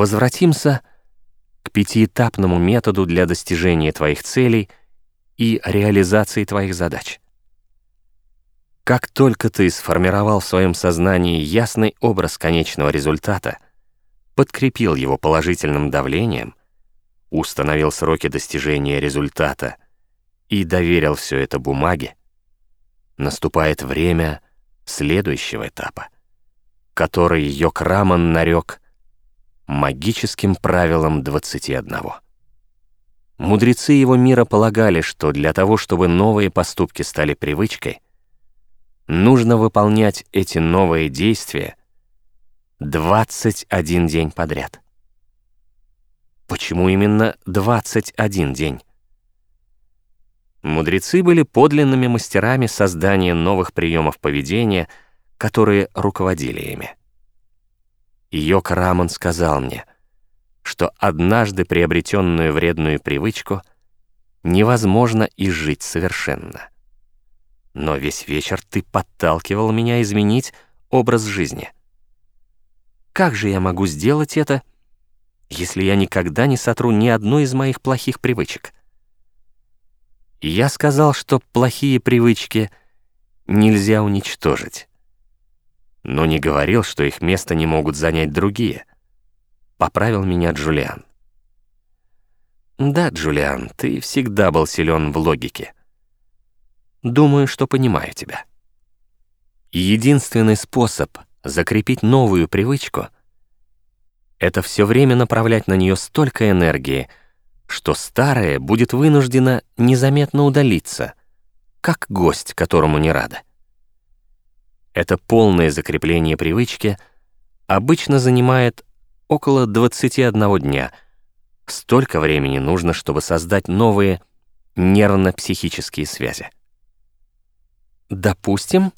Возвратимся к пятиэтапному методу для достижения твоих целей и реализации твоих задач. Как только ты сформировал в своем сознании ясный образ конечного результата, подкрепил его положительным давлением, установил сроки достижения результата и доверил все это бумаге, наступает время следующего этапа, который Йокраман нарек магическим правилом 21. Мудрецы его мира полагали, что для того, чтобы новые поступки стали привычкой, нужно выполнять эти новые действия 21 день подряд. Почему именно 21 день? Мудрецы были подлинными мастерами создания новых приемов поведения, которые руководили ими. Йок Раман сказал мне, что однажды приобретенную вредную привычку невозможно изжить совершенно. Но весь вечер ты подталкивал меня изменить образ жизни. Как же я могу сделать это, если я никогда не сотру ни одну из моих плохих привычек? Я сказал, что плохие привычки нельзя уничтожить, но не говорил, что их место не могут занять другие. Поправил меня Джулиан. Да, Джулиан, ты всегда был силен в логике. Думаю, что понимаю тебя. Единственный способ закрепить новую привычку — это все время направлять на нее столько энергии, что старое будет вынуждено незаметно удалиться, как гость, которому не рада. Это полное закрепление привычки обычно занимает около 21 дня. Столько времени нужно, чтобы создать новые нервно-психические связи. Допустим,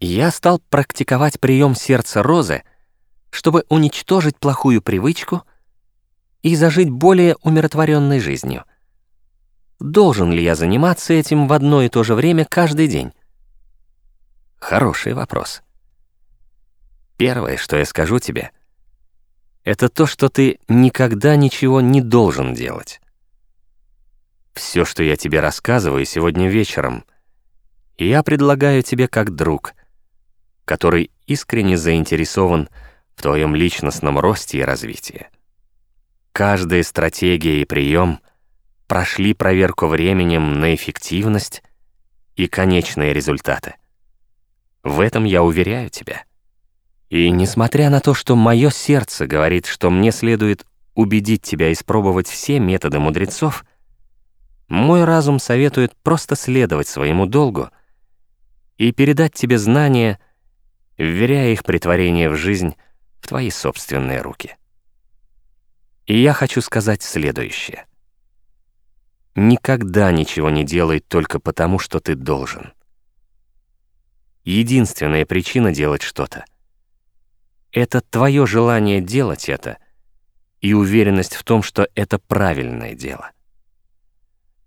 я стал практиковать прием сердца розы, чтобы уничтожить плохую привычку и зажить более умиротворенной жизнью. Должен ли я заниматься этим в одно и то же время каждый день? Хороший вопрос. Первое, что я скажу тебе, это то, что ты никогда ничего не должен делать. Все, что я тебе рассказываю сегодня вечером — я предлагаю тебе как друг, который искренне заинтересован в твоем личностном росте и развитии. Каждая стратегия и прием прошли проверку временем на эффективность и конечные результаты. В этом я уверяю тебя. И несмотря на то, что мое сердце говорит, что мне следует убедить тебя испробовать все методы мудрецов, мой разум советует просто следовать своему долгу — и передать тебе знания, вверяя их притворение в жизнь в твои собственные руки. И я хочу сказать следующее. Никогда ничего не делай только потому, что ты должен. Единственная причина делать что-то — это твое желание делать это и уверенность в том, что это правильное дело —